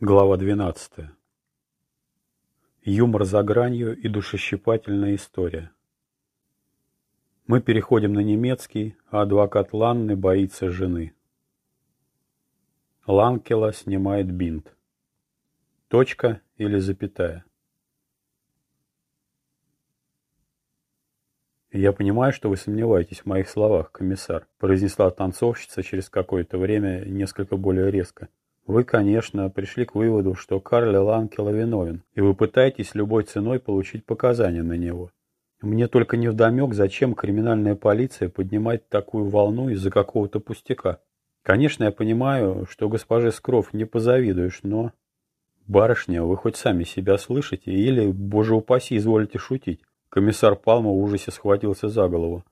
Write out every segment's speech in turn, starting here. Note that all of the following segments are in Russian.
Глава 12. Юмор за гранью и душещипательная история. Мы переходим на немецкий, а адвокат Ланны боится жены. Ланкела снимает бинт. Точка или запятая. «Я понимаю, что вы сомневаетесь в моих словах, комиссар», произнесла танцовщица через какое-то время несколько более резко. Вы, конечно, пришли к выводу, что Карли Ланкела виновен, и вы пытаетесь любой ценой получить показания на него. Мне только не вдомек, зачем криминальная полиция поднимает такую волну из-за какого-то пустяка. Конечно, я понимаю, что госпоже Скров не позавидуешь, но... Барышня, вы хоть сами себя слышите или, боже упаси, изволите шутить? Комиссар Палма в ужасе схватился за голову.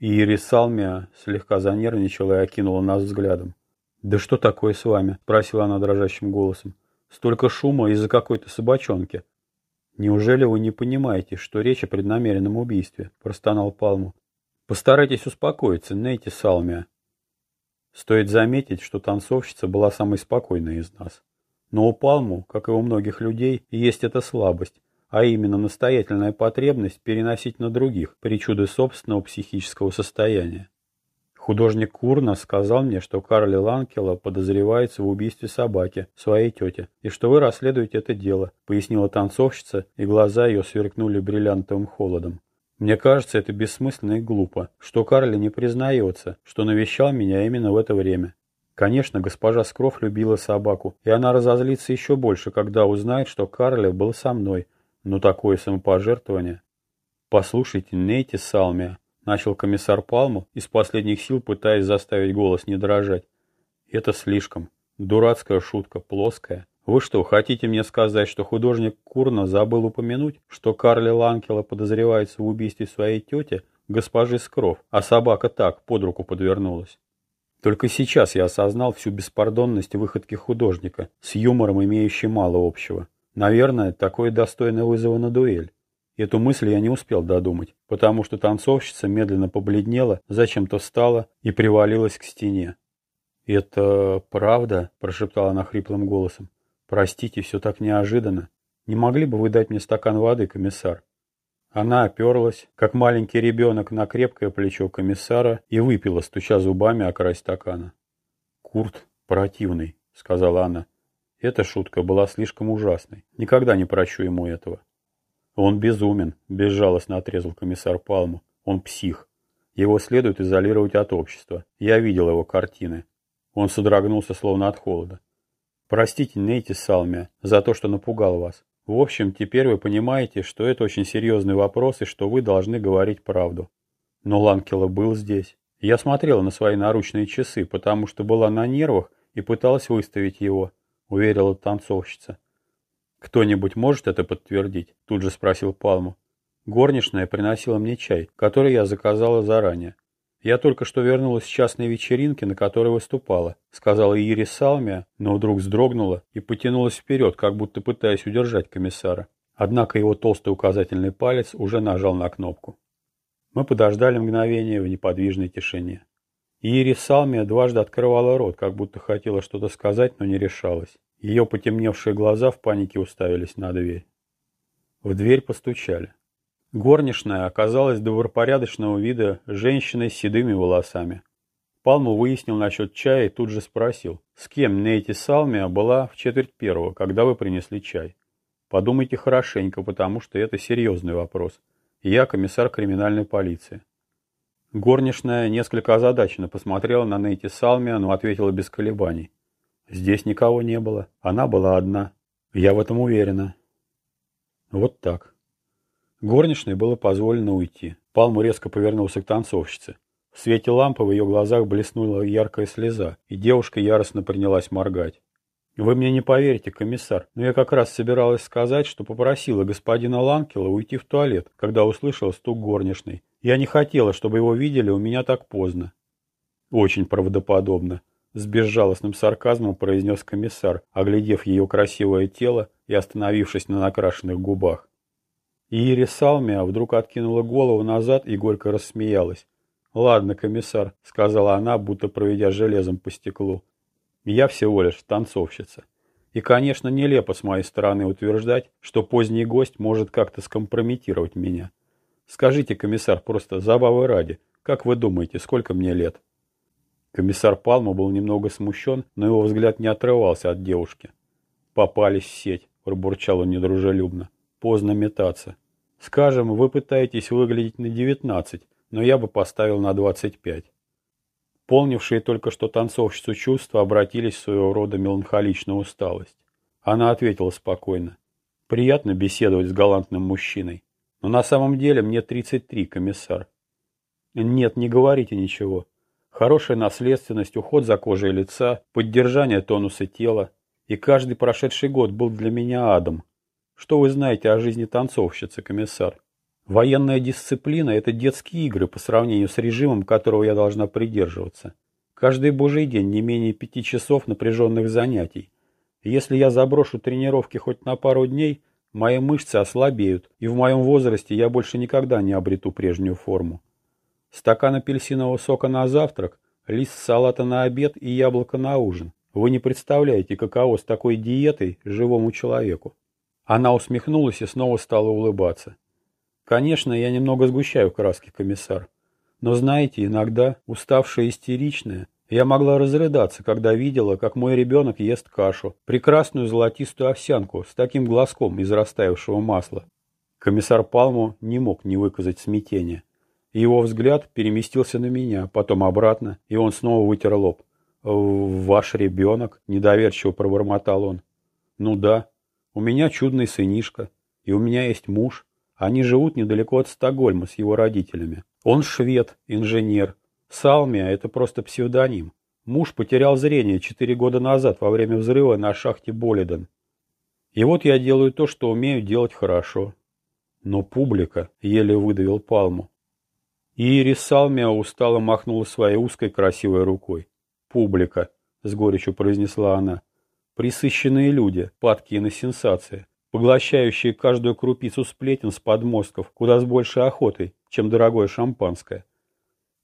И Ирис Салмия слегка занервничала и окинула нас взглядом. «Да что такое с вами?» – спросила она дрожащим голосом. «Столько шума из-за какой-то собачонки». «Неужели вы не понимаете, что речь о преднамеренном убийстве?» – простонал Палму. «Постарайтесь успокоиться, Нейти Салмия». Стоит заметить, что танцовщица была самой спокойной из нас. Но у Палму, как и у многих людей, есть эта слабость, а именно настоятельная потребность переносить на других причуды собственного психического состояния. Художник Курна сказал мне, что Карли Ланкела подозревается в убийстве собаки, своей тети, и что вы расследуете это дело, пояснила танцовщица, и глаза ее сверкнули бриллиантовым холодом. Мне кажется, это бессмысленно и глупо, что Карли не признается, что навещал меня именно в это время. Конечно, госпожа Скров любила собаку, и она разозлится еще больше, когда узнает, что Карли был со мной. Но такое самопожертвование... Послушайте, Нейти Салмия, Начал комиссар Палму, из последних сил пытаясь заставить голос не дрожать. Это слишком. Дурацкая шутка, плоская. Вы что, хотите мне сказать, что художник Курна забыл упомянуть, что Карли Ланкела подозревается в убийстве своей тети, госпожи Скров, а собака так, под руку подвернулась? Только сейчас я осознал всю беспардонность выходки художника, с юмором имеющий мало общего. Наверное, такое достойно вызова на дуэль. Эту мысль я не успел додумать, потому что танцовщица медленно побледнела, зачем-то встала и привалилась к стене. «Это правда?» – прошептала она хриплым голосом. «Простите, все так неожиданно. Не могли бы вы дать мне стакан воды, комиссар?» Она оперлась, как маленький ребенок, на крепкое плечо комиссара и выпила, стуча зубами о край стакана. «Курт противный», — сказала она. Эта шутка была слишком ужасной. Никогда не прощу ему этого. Он безумен, безжалостно отрезал комиссар Палму. Он псих. Его следует изолировать от общества. Я видел его картины. Он содрогнулся словно от холода. Простите, Нейти Салмия, за то, что напугал вас. В общем, теперь вы понимаете, что это очень серьезный вопрос и что вы должны говорить правду. Но Ланкела был здесь. Я смотрела на свои наручные часы, потому что была на нервах и пыталась выставить его, уверила танцовщица. «Кто-нибудь может это подтвердить?» – тут же спросил Палму. Горничная приносила мне чай, который я заказала заранее. Я только что вернулась с частной вечеринки, на которой выступала, сказала Ирис Салмия, но вдруг вздрогнула и потянулась вперед, как будто пытаясь удержать комиссара. Однако его толстый указательный палец уже нажал на кнопку. Мы подождали мгновение в неподвижной тишине. Ирис Салмия дважды открывала рот, как будто хотела что-то сказать, но не решалась. Ее потемневшие глаза в панике уставились на дверь. В дверь постучали. Горничная оказалась добропорядочного вида женщиной с седыми волосами. Палму выяснил насчет чая и тут же спросил, с кем Нейти Салмия была в четверть первого, когда вы принесли чай. Подумайте хорошенько, потому что это серьезный вопрос. Я комиссар криминальной полиции. Горничная несколько озадаченно посмотрела на Нейти Салмия, но ответила без колебаний. Здесь никого не было. Она была одна. Я в этом уверена. Вот так. Горничной было позволено уйти. Палму резко повернулся к танцовщице. В свете лампы в ее глазах блеснула яркая слеза, и девушка яростно принялась моргать. «Вы мне не поверите, комиссар, но я как раз собиралась сказать, что попросила господина Ланкела уйти в туалет, когда услышала стук горничной. Я не хотела, чтобы его видели у меня так поздно». «Очень правдоподобно с безжалостным сарказмом произнес комиссар, оглядев ее красивое тело и остановившись на накрашенных губах. Ирис Салмия вдруг откинула голову назад и горько рассмеялась. «Ладно, комиссар», — сказала она, будто проведя железом по стеклу. «Я всего лишь танцовщица. И, конечно, нелепо с моей стороны утверждать, что поздний гость может как-то скомпрометировать меня. Скажите, комиссар, просто забавы ради, как вы думаете, сколько мне лет? Комиссар Палма был немного смущен, но его взгляд не отрывался от девушки. «Попались в сеть», – пробурчал он недружелюбно. «Поздно метаться. Скажем, вы пытаетесь выглядеть на девятнадцать, но я бы поставил на двадцать пять». Полнившие только что танцовщицу чувства обратились в своего рода меланхоличную усталость. Она ответила спокойно. «Приятно беседовать с галантным мужчиной. Но на самом деле мне 33, комиссар». «Нет, не говорите ничего. Хорошая наследственность, уход за кожей лица, поддержание тонуса тела. И каждый прошедший год был для меня адом. Что вы знаете о жизни танцовщицы, комиссар?» Военная дисциплина – это детские игры по сравнению с режимом, которого я должна придерживаться. Каждый божий день не менее пяти часов напряженных занятий. Если я заброшу тренировки хоть на пару дней, мои мышцы ослабеют, и в моем возрасте я больше никогда не обрету прежнюю форму. Стакан апельсинового сока на завтрак, лист салата на обед и яблоко на ужин. Вы не представляете, каково с такой диетой живому человеку. Она усмехнулась и снова стала улыбаться. Конечно, я немного сгущаю краски, комиссар. Но знаете, иногда, уставшая истеричная, я могла разрыдаться, когда видела, как мой ребенок ест кашу, прекрасную золотистую овсянку с таким глазком из растаявшего масла. Комиссар Палму не мог не выказать смятения. Его взгляд переместился на меня, потом обратно, и он снова вытер лоб. «Ваш ребенок?» – недоверчиво пробормотал он. «Ну да, у меня чудный сынишка, и у меня есть муж, они живут недалеко от Стокгольма с его родителями. Он швед, инженер. Салмия – это просто псевдоним. Муж потерял зрение четыре года назад во время взрыва на шахте Болиден. И вот я делаю то, что умею делать хорошо. Но публика еле выдавил палму. Ирис Салмия устало махнула своей узкой красивой рукой. «Публика», — с горечью произнесла она, — «присыщенные люди, падкие на сенсации поглощающие каждую крупицу сплетен с подмостков куда с большей охотой, чем дорогое шампанское.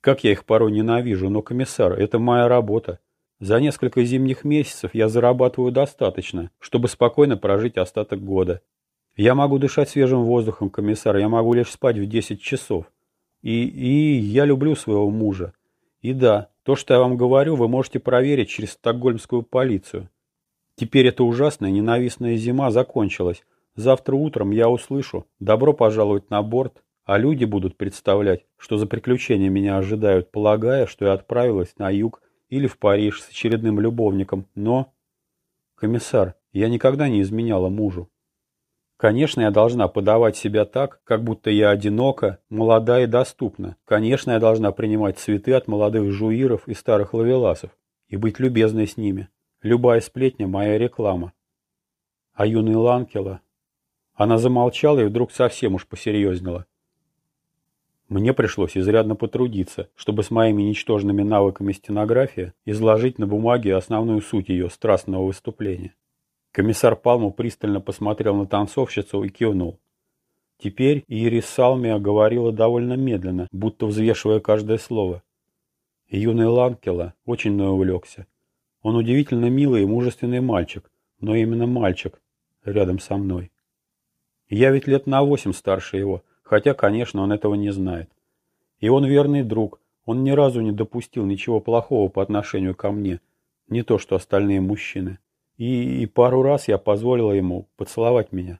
Как я их порой ненавижу, но, комиссар, это моя работа. За несколько зимних месяцев я зарабатываю достаточно, чтобы спокойно прожить остаток года. Я могу дышать свежим воздухом, комиссар, я могу лишь спать в 10 часов. И, и я люблю своего мужа. И да, то, что я вам говорю, вы можете проверить через стокгольмскую полицию. Теперь эта ужасная ненавистная зима закончилась. Завтра утром я услышу «добро пожаловать на борт», а люди будут представлять, что за приключения меня ожидают, полагая, что я отправилась на юг или в Париж с очередным любовником. Но, комиссар, я никогда не изменяла мужу. Конечно, я должна подавать себя так, как будто я одинока, молода и доступна. Конечно, я должна принимать цветы от молодых жуиров и старых лавеласов и быть любезной с ними. Любая сплетня – моя реклама. А юный Ланкела... Она замолчала и вдруг совсем уж посерьезнела. Мне пришлось изрядно потрудиться, чтобы с моими ничтожными навыками стенографии изложить на бумаге основную суть ее страстного выступления. Комиссар Палму пристально посмотрел на танцовщицу и кивнул. Теперь Ирис Салмия говорила довольно медленно, будто взвешивая каждое слово. Юный Ланкела очень мной увлекся. Он удивительно милый и мужественный мальчик, но именно мальчик рядом со мной. Я ведь лет на восемь старше его, хотя, конечно, он этого не знает. И он верный друг, он ни разу не допустил ничего плохого по отношению ко мне, не то что остальные мужчины. И, и пару раз я позволила ему поцеловать меня.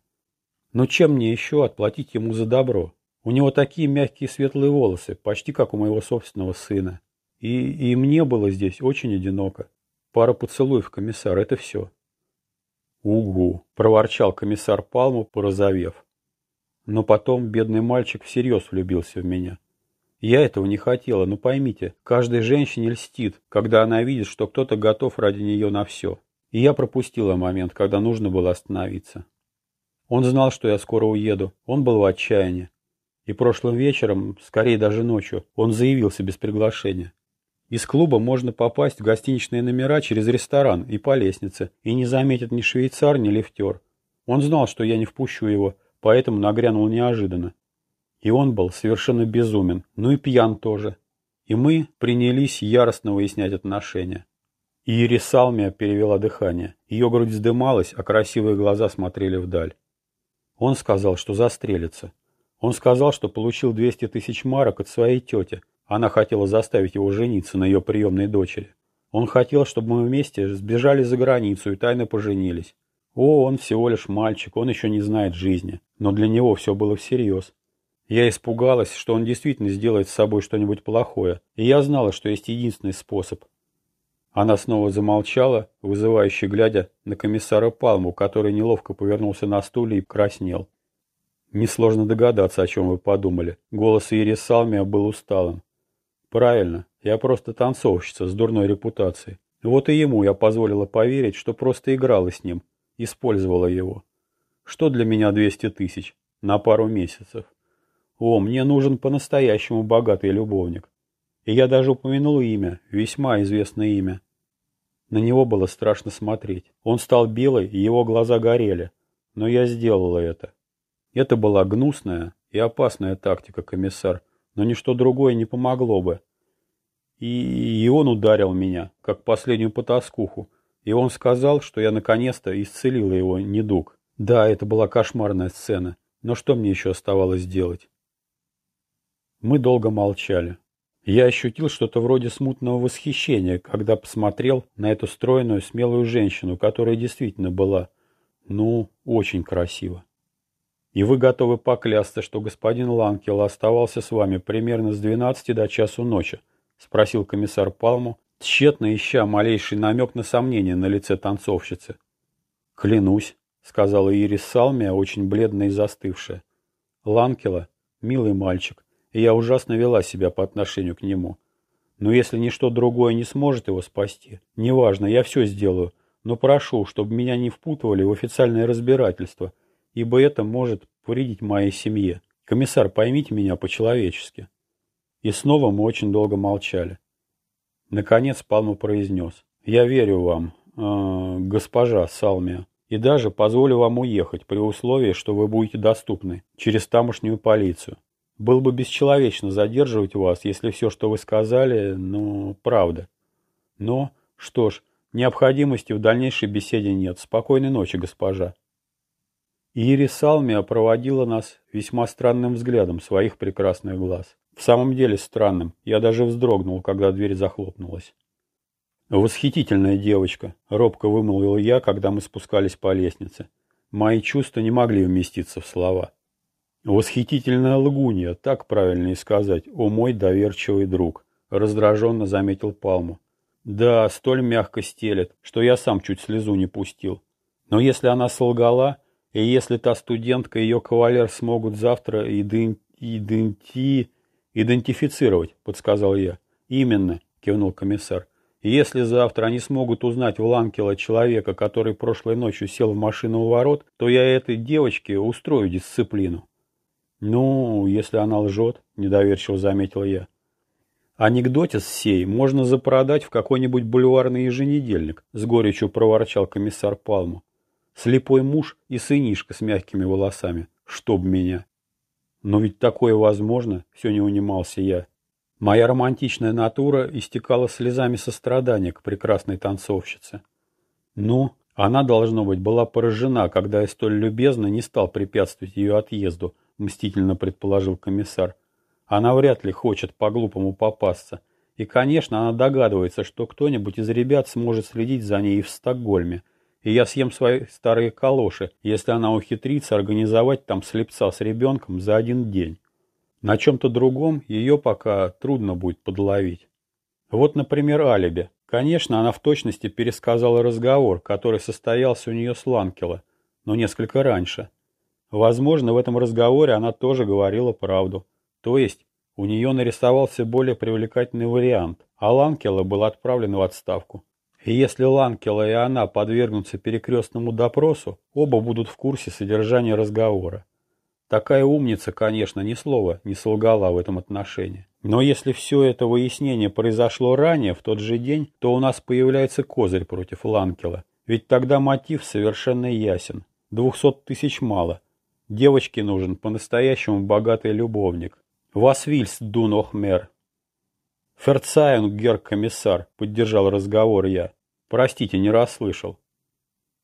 Но чем мне еще отплатить ему за добро? У него такие мягкие светлые волосы, почти как у моего собственного сына. И, и мне было здесь очень одиноко. Пара поцелуев, комиссар, это все. Угу, проворчал комиссар Палму, порозовев. Но потом бедный мальчик всерьез влюбился в меня. Я этого не хотела, но поймите, каждой женщине льстит, когда она видит, что кто-то готов ради нее на все. И я пропустила момент, когда нужно было остановиться. Он знал, что я скоро уеду, он был в отчаянии. И прошлым вечером, скорее даже ночью, он заявился без приглашения. Из клуба можно попасть в гостиничные номера через ресторан и по лестнице, и не заметит ни швейцар, ни лифтер. Он знал, что я не впущу его, поэтому нагрянул неожиданно. И он был совершенно безумен, ну и пьян тоже. И мы принялись яростно выяснять отношения. И Ерисалмия перевела дыхание. Ее грудь вздымалась, а красивые глаза смотрели вдаль. Он сказал, что застрелится. Он сказал, что получил 200 тысяч марок от своей тети. Она хотела заставить его жениться на ее приемной дочери. Он хотел, чтобы мы вместе сбежали за границу и тайно поженились. О, он всего лишь мальчик, он еще не знает жизни. Но для него все было всерьез. Я испугалась, что он действительно сделает с собой что-нибудь плохое, и я знала, что есть единственный способ. Она снова замолчала, вызывающе глядя на комиссара Палму, который неловко повернулся на стуле и краснел. Несложно догадаться, о чем вы подумали. Голос Ирис Салмия был усталым. Правильно, я просто танцовщица с дурной репутацией. Вот и ему я позволила поверить, что просто играла с ним, использовала его. Что для меня 200 тысяч? На пару месяцев. О, мне нужен по-настоящему богатый любовник. И я даже упомянул имя, весьма известное имя. На него было страшно смотреть. Он стал белый, и его глаза горели. Но я сделала это. Это была гнусная и опасная тактика, комиссар, но ничто другое не помогло бы. И, и он ударил меня, как последнюю потаскуху, и он сказал, что я наконец-то исцелила его недуг. Да, это была кошмарная сцена, но что мне еще оставалось делать? Мы долго молчали. Я ощутил что-то вроде смутного восхищения, когда посмотрел на эту стройную, смелую женщину, которая действительно была, ну, очень красива. И вы готовы поклясться, что господин Ланкел оставался с вами примерно с 12 до часу ночи? Спросил комиссар Палму, тщетно ища малейший намек на сомнение на лице танцовщицы. Клянусь, сказала Ирис Салмия, очень бледная и застывшая. Ланкела, милый мальчик, и я ужасно вела себя по отношению к нему. Но если ничто другое не сможет его спасти, неважно, я все сделаю, но прошу, чтобы меня не впутывали в официальное разбирательство, ибо это может повредить моей семье. Комиссар, поймите меня по-человечески. И снова мы очень долго молчали. Наконец Палма произнес. Я верю вам, э, госпожа Салмия, и даже позволю вам уехать при условии, что вы будете доступны через тамошнюю полицию. Было бы бесчеловечно задерживать вас, если все, что вы сказали, ну, правда. Но, что ж, необходимости в дальнейшей беседе нет. Спокойной ночи, госпожа. Ирис Салмия проводила нас весьма странным взглядом своих прекрасных глаз. В самом деле странным. Я даже вздрогнул, когда дверь захлопнулась. «Восхитительная девочка», — робко вымолвил я, когда мы спускались по лестнице. Мои чувства не могли вместиться в слова. «Восхитительная лгунья, так правильно и сказать, о мой доверчивый друг», — раздраженно заметил Палму. «Да, столь мягко стелет, что я сам чуть слезу не пустил. Но если она солгала, и если та студентка и ее кавалер смогут завтра иден... иденти... идентифицировать», — подсказал я. «Именно», — кивнул комиссар. Если завтра они смогут узнать в Ланкела человека, который прошлой ночью сел в машину у ворот, то я этой девочке устрою дисциплину. «Ну, если она лжет», — недоверчиво заметил я. «Анекдотис сей можно запродать в какой-нибудь бульварный еженедельник», — с горечью проворчал комиссар Палму. «Слепой муж и сынишка с мягкими волосами. Чтоб меня!» «Но ведь такое возможно», — все не унимался я. Моя романтичная натура истекала слезами сострадания к прекрасной танцовщице. Ну, она, должно быть, была поражена, когда я столь любезно не стал препятствовать ее отъезду, мстительно предположил комиссар. Она вряд ли хочет по-глупому попасться. И, конечно, она догадывается, что кто-нибудь из ребят сможет следить за ней в Стокгольме. И я съем свои старые калоши, если она ухитрится организовать там слепца с ребенком за один день. На чем-то другом ее пока трудно будет подловить. Вот, например, алиби. Конечно, она в точности пересказала разговор, который состоялся у нее с Ланкела, но несколько раньше. Возможно, в этом разговоре она тоже говорила правду. То есть, у нее нарисовался более привлекательный вариант, а Ланкела был отправлен в отставку. И если Ланкела и она подвергнутся перекрестному допросу, оба будут в курсе содержания разговора. Такая умница, конечно, ни слова не солгала в этом отношении. Но если все это выяснение произошло ранее, в тот же день, то у нас появляется козырь против Ланкела. Ведь тогда мотив совершенно ясен. Двухсот тысяч мало – Девочке нужен по-настоящему богатый любовник. Вас вильс, дунох мэр. Ферцайн, гер комиссар, поддержал разговор я. Простите, не расслышал.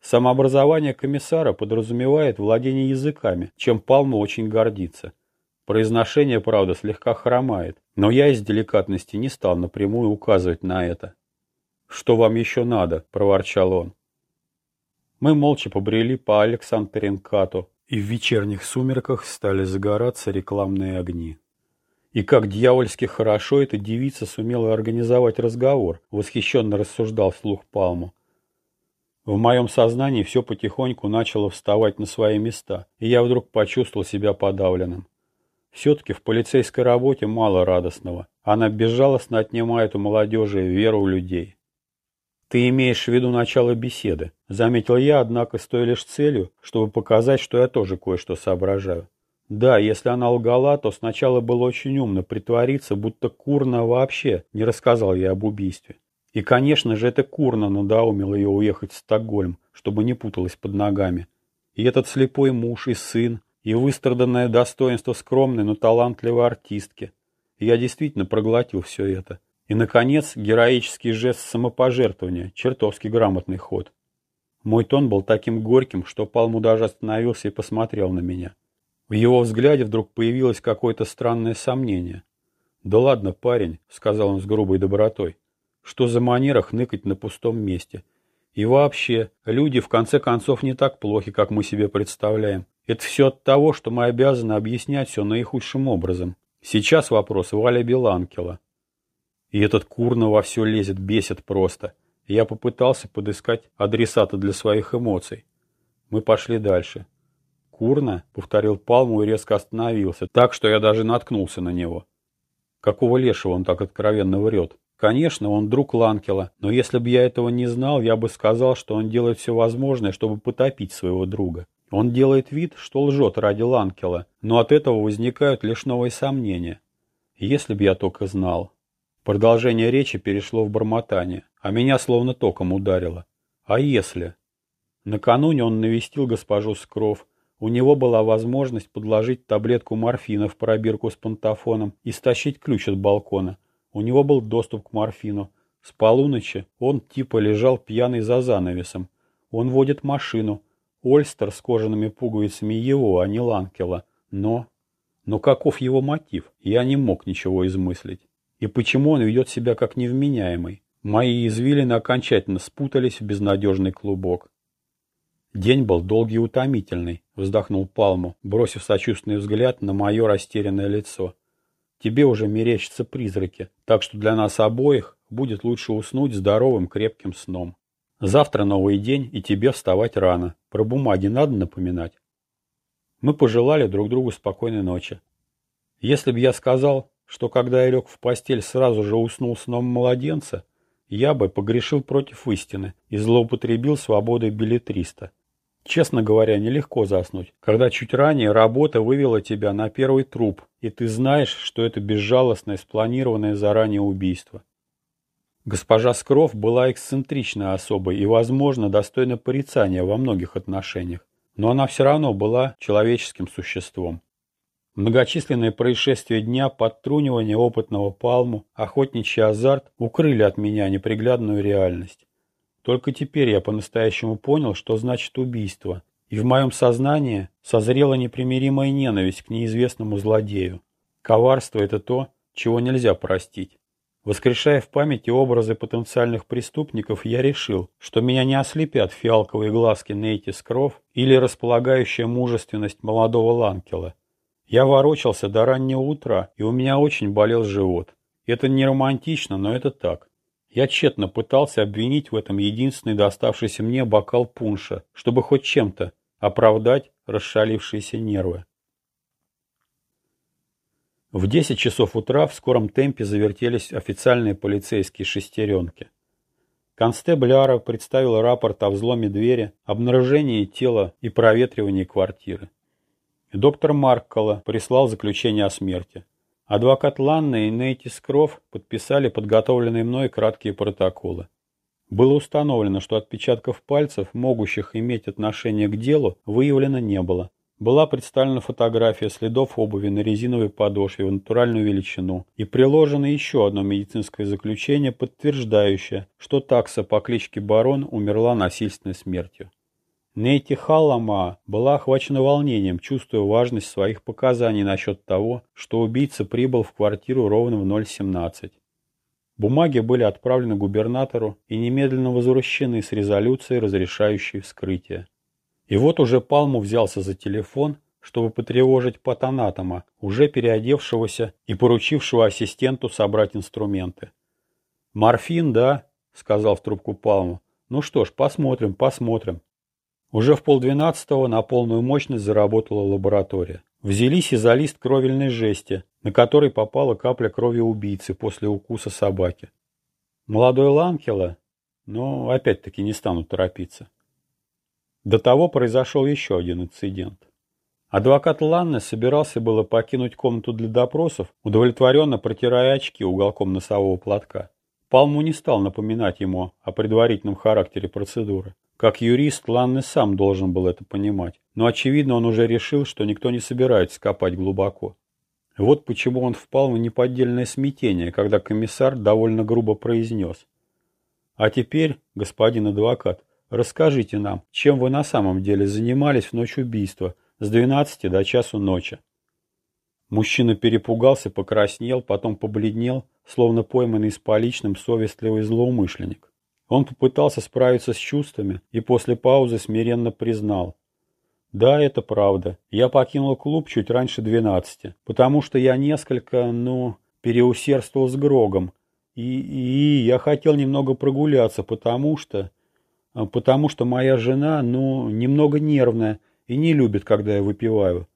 Самообразование комиссара подразумевает владение языками, чем Палма очень гордится. Произношение, правда, слегка хромает, но я из деликатности не стал напрямую указывать на это. «Что вам еще надо?» – проворчал он. Мы молча побрели по Александренкату, и в вечерних сумерках стали загораться рекламные огни. И как дьявольски хорошо эта девица сумела организовать разговор, восхищенно рассуждал вслух Палму. В моем сознании все потихоньку начало вставать на свои места, и я вдруг почувствовал себя подавленным. Все-таки в полицейской работе мало радостного. Она безжалостно отнимает у молодежи веру в людей. Ты имеешь в виду начало беседы, заметил я, однако с той лишь целью, чтобы показать, что я тоже кое-что соображаю. Да, если она лгала, то сначала было очень умно притвориться, будто Курна вообще не рассказал ей об убийстве. И, конечно же, это Курна надоумила ее уехать в Стокгольм, чтобы не путалась под ногами. И этот слепой муж, и сын, и выстраданное достоинство скромной, но талантливой артистки. И я действительно проглотил все это. И, наконец, героический жест самопожертвования, чертовски грамотный ход. Мой тон был таким горьким, что Палму даже остановился и посмотрел на меня. В его взгляде вдруг появилось какое-то странное сомнение. «Да ладно, парень», — сказал он с грубой добротой, — «что за манера хныкать на пустом месте? И вообще, люди в конце концов не так плохи, как мы себе представляем. Это все от того, что мы обязаны объяснять все наихудшим образом. Сейчас вопрос Валя Беланкела. И этот курно во все лезет, бесит просто. Я попытался подыскать адресата для своих эмоций. Мы пошли дальше. «Курно?» — повторил Палму и резко остановился, так что я даже наткнулся на него. Какого лешего он так откровенно врет? Конечно, он друг Ланкела, но если бы я этого не знал, я бы сказал, что он делает все возможное, чтобы потопить своего друга. Он делает вид, что лжет ради Ланкела, но от этого возникают лишь новые сомнения. Если бы я только знал. Продолжение речи перешло в бормотание, а меня словно током ударило. А если? Накануне он навестил госпожу Скров. У него была возможность подложить таблетку морфина в пробирку с пантофоном и стащить ключ от балкона. У него был доступ к морфину. С полуночи он типа лежал пьяный за занавесом. Он водит машину. Ольстер с кожаными пуговицами его, а не Ланкела. Но... Но каков его мотив? Я не мог ничего измыслить. И почему он ведет себя как невменяемый? Мои извилины окончательно спутались в безнадежный клубок. День был долгий и утомительный, вздохнул Палму, бросив сочувственный взгляд на мое растерянное лицо. Тебе уже мерещатся призраки, так что для нас обоих будет лучше уснуть здоровым крепким сном. Завтра новый день, и тебе вставать рано. Про бумаги надо напоминать. Мы пожелали друг другу спокойной ночи. Если бы я сказал, что когда я лег в постель, сразу же уснул сном младенца, я бы погрешил против истины и злоупотребил свободой билетриста. Честно говоря, нелегко заснуть, когда чуть ранее работа вывела тебя на первый труп, и ты знаешь, что это безжалостное, спланированное заранее убийство. Госпожа Скров была эксцентричной особой и, возможно, достойна порицания во многих отношениях, но она все равно была человеческим существом. Многочисленные происшествия дня, подтрунивание опытного палму, охотничий азарт укрыли от меня неприглядную реальность. Только теперь я по-настоящему понял, что значит убийство, и в моем сознании созрела непримиримая ненависть к неизвестному злодею. Коварство – это то, чего нельзя простить. Воскрешая в памяти образы потенциальных преступников, я решил, что меня не ослепят фиалковые глазки Нейти Скров или располагающая мужественность молодого Ланкела. Я ворочался до раннего утра, и у меня очень болел живот. Это не романтично, но это так. Я тщетно пытался обвинить в этом единственный доставшийся мне бокал пунша, чтобы хоть чем-то оправдать расшалившиеся нервы. В 10 часов утра в скором темпе завертелись официальные полицейские шестеренки. Констебль Ара представил рапорт о взломе двери, обнаружении тела и проветривании квартиры. Доктор Марккола прислал заключение о смерти. Адвокат Ланна и Нейти Скров подписали подготовленные мной краткие протоколы. Было установлено, что отпечатков пальцев, могущих иметь отношение к делу, выявлено не было. была представлена фотография следов обуви на резиновой подошве в натуральную величину и приложено еще одно медицинское заключение, подтверждающее, что такса по кличке Барон умерла насильственной смертью. Нейти Халлама была охвачена волнением, чувствуя важность своих показаний насчет того, что убийца прибыл в квартиру ровно в 017. Бумаги были отправлены губернатору и немедленно возвращены с резолюцией, разрешающей вскрытие. И вот уже Палму взялся за телефон, чтобы потревожить патанатома, уже переодевшегося и поручившего ассистенту собрать инструменты. «Морфин, да?» — сказал в трубку Палму. «Ну что ж, посмотрим, посмотрим». Уже в полдвенадцатого на полную мощность заработала лаборатория. Взялись и за лист кровельной жести, на который попала капля крови убийцы после укуса собаки. Молодой Ланкела, но опять-таки не стану торопиться. До того произошел еще один инцидент. Адвокат Ланне собирался было покинуть комнату для допросов, удовлетворенно протирая очки уголком носового платка. Палму не стал напоминать ему о предварительном характере процедуры. Как юрист, Ланне сам должен был это понимать, но очевидно он уже решил, что никто не собирается копать глубоко. Вот почему он впал в неподдельное смятение, когда комиссар довольно грубо произнес. «А теперь, господин адвокат, расскажите нам, чем вы на самом деле занимались в ночь убийства с 12 до часу ночи?» Мужчина перепугался, покраснел, потом побледнел, словно пойманный с поличным совестливый злоумышленник. Он попытался справиться с чувствами и после паузы смиренно признал. Да, это правда. Я покинул клуб чуть раньше двенадцати, потому что я несколько, ну, переусердствовал с Грогом. И, и я хотел немного прогуляться, потому что... А, потому что моя жена, ну, немного нервная и не любит, когда я выпиваю.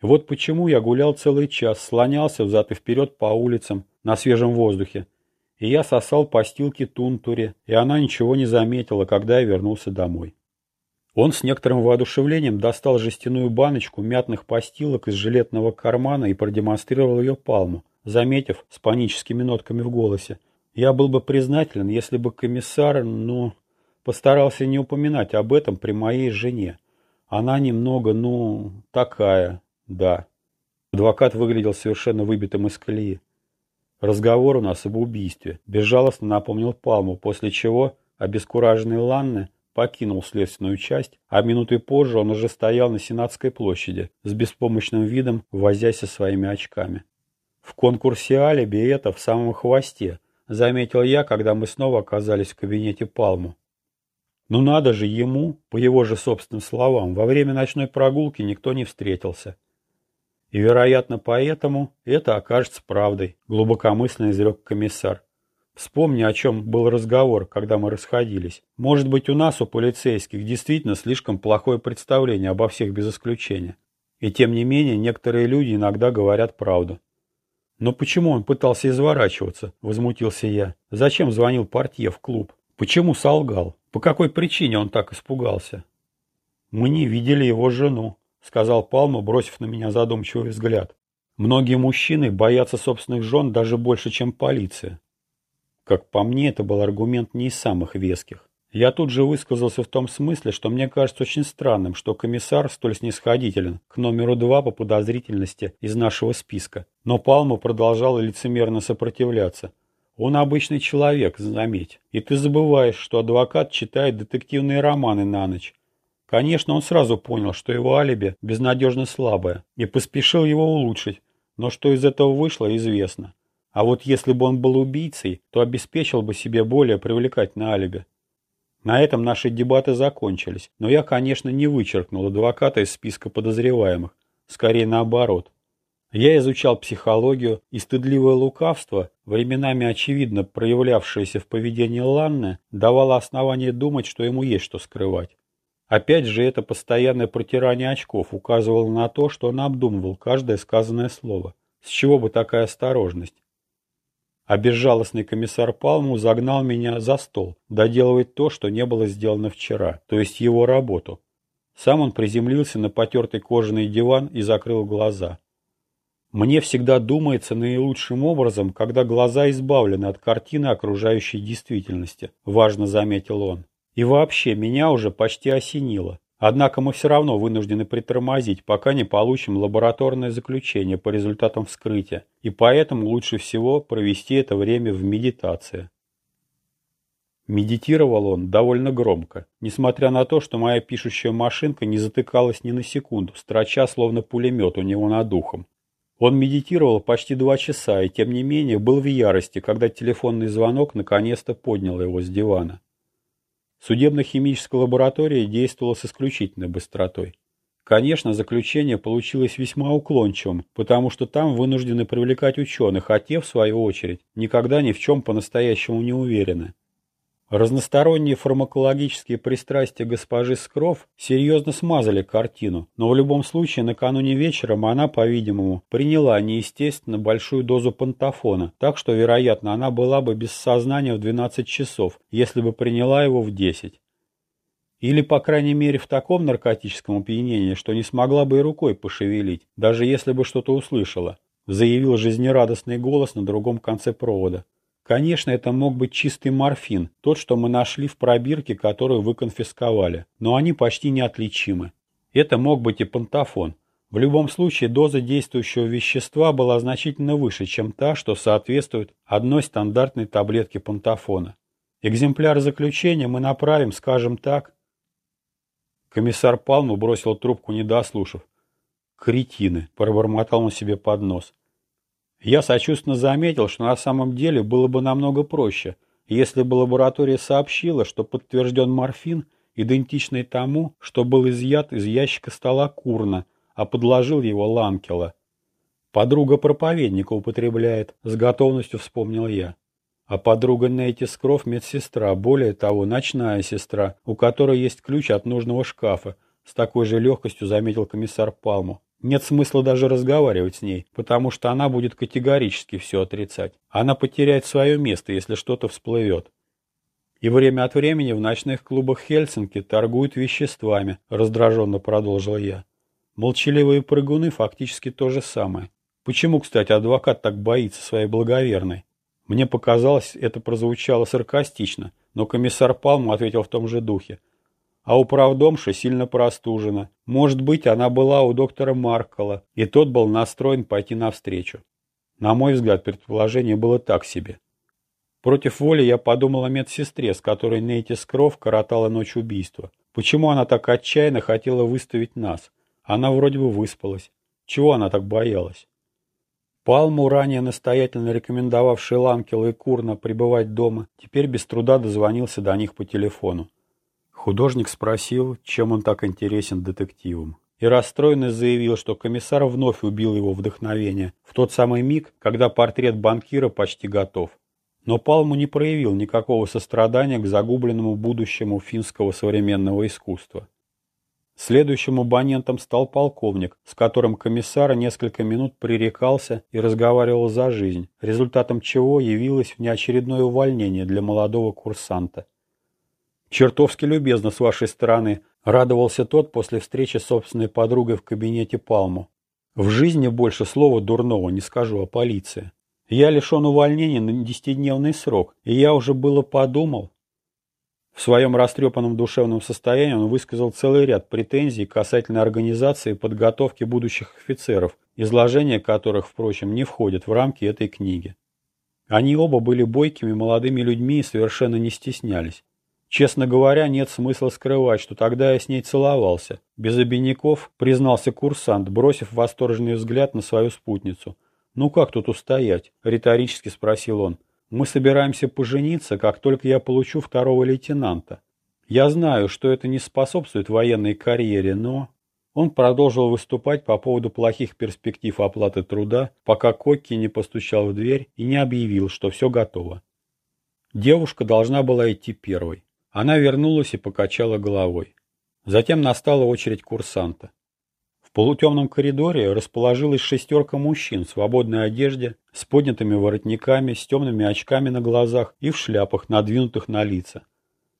Вот почему я гулял целый час, слонялся взад и вперед по улицам, на свежем воздухе. И я сосал постилки тунтуре, и она ничего не заметила, когда я вернулся домой. Он с некоторым воодушевлением достал жестяную баночку мятных постилок из жилетного кармана и продемонстрировал ее палму, заметив с паническими нотками в голосе. Я был бы признателен, если бы комиссар, ну, постарался не упоминать об этом при моей жене. Она немного, ну, такая, да. Адвокат выглядел совершенно выбитым из колеи. Разговор у нас об убийстве. Безжалостно напомнил Палму, после чего обескураженный Ланне покинул следственную часть, а минуты позже он уже стоял на Сенатской площади с беспомощным видом, возясь со своими очками. В конкурсе алиби это в самом хвосте, заметил я, когда мы снова оказались в кабинете Палму. Ну надо же ему, по его же собственным словам, во время ночной прогулки никто не встретился. И, вероятно, поэтому это окажется правдой, глубокомысленно изрек комиссар. Вспомни, о чем был разговор, когда мы расходились. Может быть, у нас, у полицейских, действительно слишком плохое представление обо всех без исключения. И тем не менее, некоторые люди иногда говорят правду. Но почему он пытался изворачиваться, возмутился я. Зачем звонил портье в клуб? Почему солгал? По какой причине он так испугался? Мы не видели его жену, сказал Палма, бросив на меня задумчивый взгляд. Многие мужчины боятся собственных жен даже больше, чем полиция. Как по мне, это был аргумент не из самых веских. Я тут же высказался в том смысле, что мне кажется очень странным, что комиссар столь снисходителен к номеру два по подозрительности из нашего списка. Но Палма продолжал лицемерно сопротивляться. Он обычный человек, заметь. И ты забываешь, что адвокат читает детективные романы на ночь. Конечно, он сразу понял, что его алиби безнадежно слабое, и поспешил его улучшить, но что из этого вышло, известно. А вот если бы он был убийцей, то обеспечил бы себе более привлекательное алиби. На этом наши дебаты закончились, но я, конечно, не вычеркнул адвоката из списка подозреваемых. Скорее наоборот. Я изучал психологию, и стыдливое лукавство, временами очевидно проявлявшееся в поведении Ланны, давало основание думать, что ему есть что скрывать. Опять же, это постоянное протирание очков указывало на то, что он обдумывал каждое сказанное слово. С чего бы такая осторожность? А безжалостный комиссар Палму загнал меня за стол, доделывать то, что не было сделано вчера, то есть его работу. Сам он приземлился на потертый кожаный диван и закрыл глаза. Мне всегда думается наилучшим образом, когда глаза избавлены от картины окружающей действительности, важно заметил он. И вообще, меня уже почти осенило. Однако мы все равно вынуждены притормозить, пока не получим лабораторное заключение по результатам вскрытия, и поэтому лучше всего провести это время в медитации. Медитировал он довольно громко, несмотря на то, что моя пишущая машинка не затыкалась ни на секунду, строча словно пулемет у него над духом. Он медитировал почти два часа и, тем не менее, был в ярости, когда телефонный звонок наконец-то поднял его с дивана. Судебно-химическая лаборатория действовала с исключительной быстротой. Конечно, заключение получилось весьма уклончивым, потому что там вынуждены привлекать ученых, а те, в свою очередь, никогда ни в чем по-настоящему не уверены. Разносторонние фармакологические пристрастия госпожи Скров серьезно смазали картину, но в любом случае накануне вечером она, по-видимому, приняла неестественно большую дозу пантофона, так что, вероятно, она была бы без сознания в 12 часов, если бы приняла его в 10. Или, по крайней мере, в таком наркотическом опьянении, что не смогла бы и рукой пошевелить, даже если бы что-то услышала, заявил жизнерадостный голос на другом конце провода. Конечно, это мог быть чистый морфин, тот, что мы нашли в пробирке, которую вы конфисковали, но они почти неотличимы. Это мог быть и пантофон. В любом случае, доза действующего вещества была значительно выше, чем та, что соответствует одной стандартной таблетке пантофона. Экземпляр заключения мы направим, скажем так. Комиссар Палму бросил трубку, не дослушав. «Кретины!» – пробормотал он себе под нос. Я сочувственно заметил, что на самом деле было бы намного проще, если бы лаборатория сообщила, что подтвержден морфин, идентичный тому, что был изъят из ящика стола Курна, а подложил его Ланкела. Подруга проповедника употребляет, с готовностью вспомнил я. А подруга Нейти Скров медсестра, более того, ночная сестра, у которой есть ключ от нужного шкафа, с такой же легкостью заметил комиссар Палму. Нет смысла даже разговаривать с ней, потому что она будет категорически все отрицать. Она потеряет свое место, если что-то всплывет. И время от времени в ночных клубах Хельсинки торгуют веществами, раздраженно продолжил я. Молчаливые прыгуны фактически то же самое. Почему, кстати, адвокат так боится своей благоверной? Мне показалось, это прозвучало саркастично, но комиссар Палм ответил в том же духе а управдомша сильно простужена. Может быть, она была у доктора Маркола, и тот был настроен пойти навстречу. На мой взгляд, предположение было так себе. Против воли я подумал о медсестре, с которой Нейти Скров коротала ночь убийства. Почему она так отчаянно хотела выставить нас? Она вроде бы выспалась. Чего она так боялась? Палму, ранее настоятельно рекомендовавший Ланкела и Курна пребывать дома, теперь без труда дозвонился до них по телефону. Художник спросил, чем он так интересен детективам. И расстроенно заявил, что комиссар вновь убил его вдохновение в тот самый миг, когда портрет банкира почти готов. Но Палму не проявил никакого сострадания к загубленному будущему финского современного искусства. Следующим абонентом стал полковник, с которым комиссар несколько минут пререкался и разговаривал за жизнь, результатом чего явилось внеочередное увольнение для молодого курсанта. «Чертовски любезно с вашей стороны», — радовался тот после встречи с собственной подругой в кабинете Палму. «В жизни больше слова дурного не скажу о полиции. Я лишен увольнения на десятидневный срок, и я уже было подумал». В своем растрепанном душевном состоянии он высказал целый ряд претензий касательно организации и подготовки будущих офицеров, изложение которых, впрочем, не входит в рамки этой книги. Они оба были бойкими молодыми людьми и совершенно не стеснялись. Честно говоря, нет смысла скрывать, что тогда я с ней целовался. Без обиняков признался курсант, бросив восторженный взгляд на свою спутницу. «Ну как тут устоять?» – риторически спросил он. «Мы собираемся пожениться, как только я получу второго лейтенанта. Я знаю, что это не способствует военной карьере, но...» Он продолжил выступать по поводу плохих перспектив оплаты труда, пока Кокки не постучал в дверь и не объявил, что все готово. Девушка должна была идти первой. Она вернулась и покачала головой. Затем настала очередь курсанта. В полутемном коридоре расположилась шестерка мужчин в свободной одежде, с поднятыми воротниками, с темными очками на глазах и в шляпах, надвинутых на лица.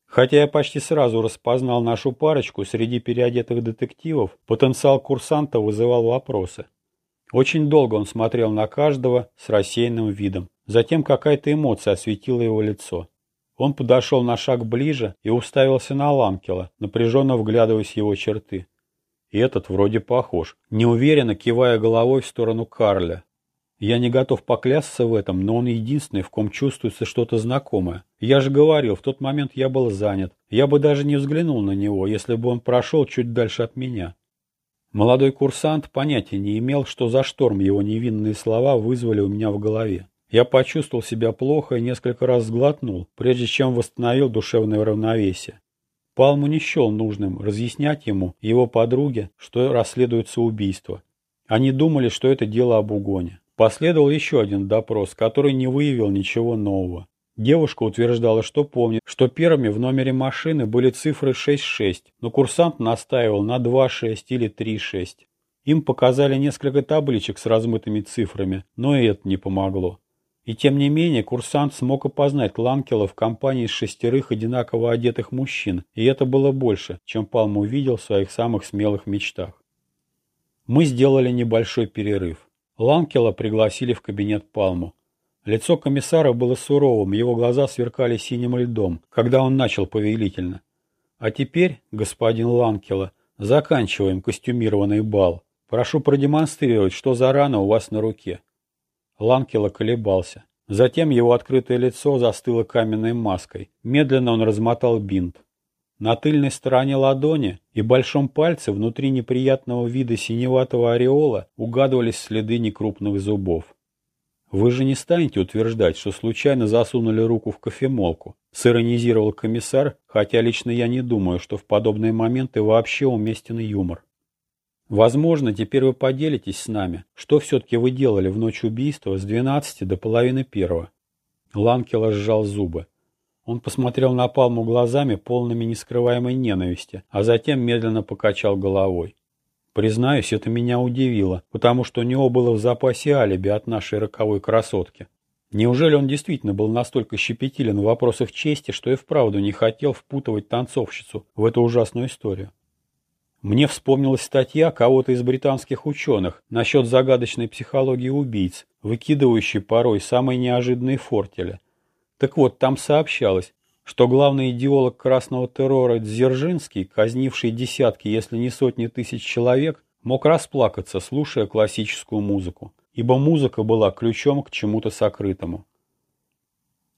Хотя я почти сразу распознал нашу парочку среди переодетых детективов, потенциал курсанта вызывал вопросы. Очень долго он смотрел на каждого с рассеянным видом. Затем какая-то эмоция осветила его лицо. Он подошел на шаг ближе и уставился на Ланкела, напряженно вглядываясь в его черты. И этот вроде похож, неуверенно кивая головой в сторону Карля. Я не готов поклясться в этом, но он единственный, в ком чувствуется что-то знакомое. Я же говорил, в тот момент я был занят. Я бы даже не взглянул на него, если бы он прошел чуть дальше от меня. Молодой курсант понятия не имел, что за шторм его невинные слова вызвали у меня в голове. Я почувствовал себя плохо и несколько раз сглотнул, прежде чем восстановил душевное равновесие. Палму не счел нужным разъяснять ему и его подруге, что расследуется убийство. Они думали, что это дело об угоне. Последовал еще один допрос, который не выявил ничего нового. Девушка утверждала, что помнит, что первыми в номере машины были цифры 66, но курсант настаивал на 26 или 36. Им показали несколько табличек с размытыми цифрами, но и это не помогло. И тем не менее курсант смог опознать Ланкела в компании из шестерых одинаково одетых мужчин, и это было больше, чем Палм увидел в своих самых смелых мечтах. Мы сделали небольшой перерыв. Ланкела пригласили в кабинет Палму. Лицо комиссара было суровым, его глаза сверкали синим льдом, когда он начал повелительно. «А теперь, господин Ланкела, заканчиваем костюмированный бал. Прошу продемонстрировать, что за рана у вас на руке». Ланкела колебался. Затем его открытое лицо застыло каменной маской. Медленно он размотал бинт. На тыльной стороне ладони и большом пальце внутри неприятного вида синеватого ореола угадывались следы некрупных зубов. «Вы же не станете утверждать, что случайно засунули руку в кофемолку», — сиронизировал комиссар, хотя лично я не думаю, что в подобные моменты вообще уместен юмор. «Возможно, теперь вы поделитесь с нами, что все-таки вы делали в ночь убийства с 12 до половины первого». Ланкела сжал зубы. Он посмотрел на Палму глазами, полными нескрываемой ненависти, а затем медленно покачал головой. Признаюсь, это меня удивило, потому что у него было в запасе алиби от нашей роковой красотки. Неужели он действительно был настолько щепетилен в вопросах чести, что и вправду не хотел впутывать танцовщицу в эту ужасную историю? Мне вспомнилась статья кого-то из британских ученых насчет загадочной психологии убийц, выкидывающей порой самые неожиданные фортели. Так вот, там сообщалось, что главный идеолог красного террора Дзержинский, казнивший десятки, если не сотни тысяч человек, мог расплакаться, слушая классическую музыку, ибо музыка была ключом к чему-то сокрытому.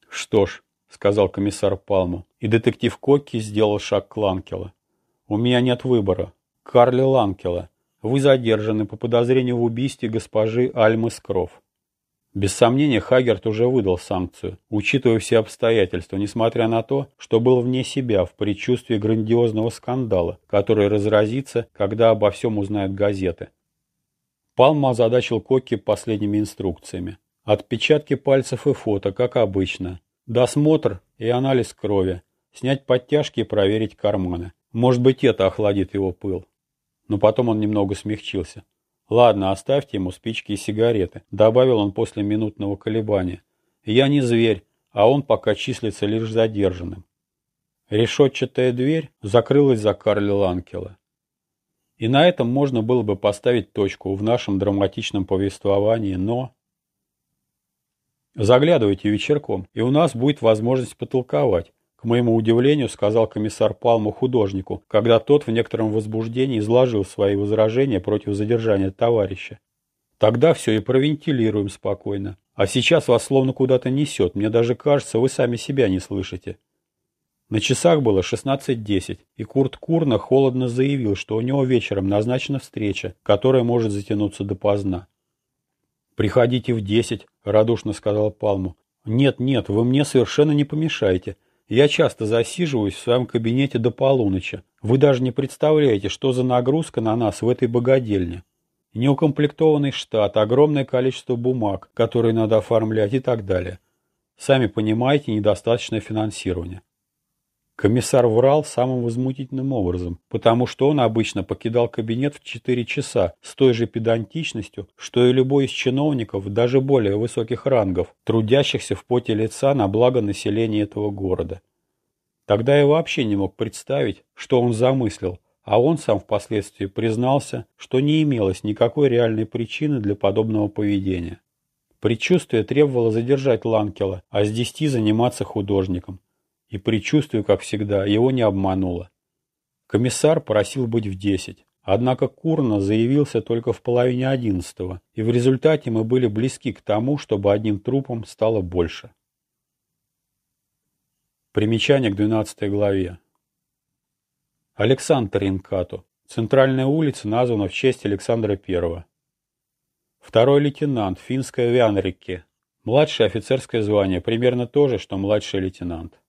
«Что ж», — сказал комиссар Палму, и детектив Кокки сделал шаг к Ланкела. «У меня нет выбора. Карли Ланкела, вы задержаны по подозрению в убийстве госпожи Альмы Скров. Без сомнения, Хагерт уже выдал санкцию, учитывая все обстоятельства, несмотря на то, что был вне себя в предчувствии грандиозного скандала, который разразится, когда обо всем узнают газеты. Палма озадачил Кокки последними инструкциями. Отпечатки пальцев и фото, как обычно. Досмотр и анализ крови. Снять подтяжки и проверить карманы. Может быть, это охладит его пыл. Но потом он немного смягчился. «Ладно, оставьте ему спички и сигареты», — добавил он после минутного колебания. «Я не зверь, а он пока числится лишь задержанным». Решетчатая дверь закрылась за Карли Ланкела. И на этом можно было бы поставить точку в нашем драматичном повествовании, но... Заглядывайте вечерком, и у нас будет возможность потолковать, к моему удивлению, сказал комиссар Палму художнику, когда тот в некотором возбуждении изложил свои возражения против задержания товарища. Тогда все и провентилируем спокойно. А сейчас вас словно куда-то несет, мне даже кажется, вы сами себя не слышите. На часах было 16.10, и Курт Курна холодно заявил, что у него вечером назначена встреча, которая может затянуться допоздна. «Приходите в десять», — радушно сказал Палму. «Нет, нет, вы мне совершенно не помешаете. Я часто засиживаюсь в своем кабинете до полуночи. Вы даже не представляете, что за нагрузка на нас в этой богадельне. Неукомплектованный штат, огромное количество бумаг, которые надо оформлять и так далее. Сами понимаете, недостаточное финансирование. Комиссар врал самым возмутительным образом, потому что он обычно покидал кабинет в 4 часа с той же педантичностью, что и любой из чиновников даже более высоких рангов, трудящихся в поте лица на благо населения этого города. Тогда я вообще не мог представить, что он замыслил, а он сам впоследствии признался, что не имелось никакой реальной причины для подобного поведения. Предчувствие требовало задержать Ланкела, а с десяти заниматься художником. И предчувствие, как всегда, его не обмануло. Комиссар просил быть в десять. Однако Курна заявился только в половине одиннадцатого, и в результате мы были близки к тому, чтобы одним трупом стало больше. Примечание к двенадцатой главе. Александр Ринкату. Центральная улица названа в честь Александра I. Второй лейтенант, финская Вянрике. Младшее офицерское звание, примерно то же, что младший лейтенант.